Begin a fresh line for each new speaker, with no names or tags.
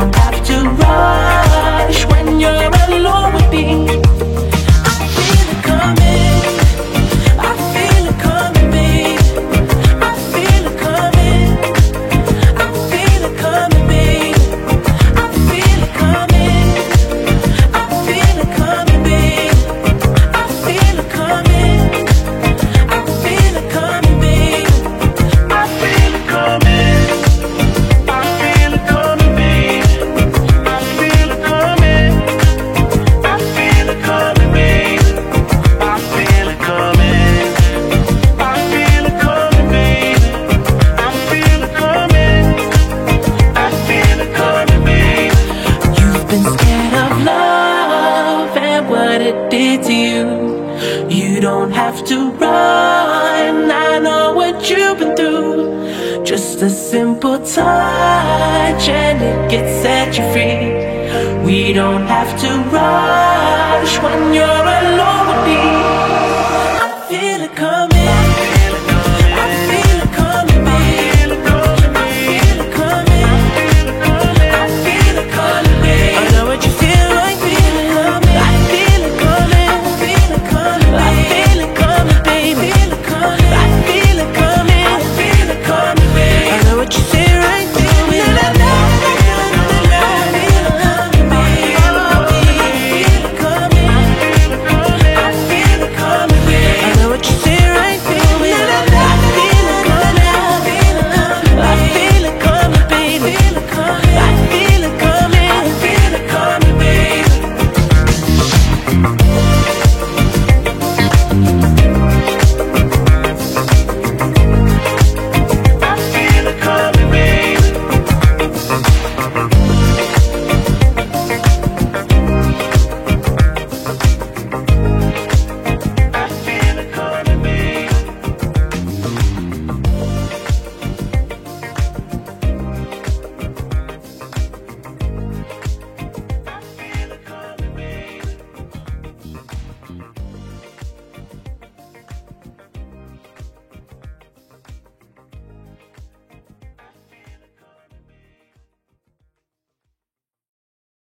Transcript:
don't have to rush You don't have to run. I know what you've been through. Just a simple touch and it gets set you free. We don't have to rush when you're alone with me. I feel it coming.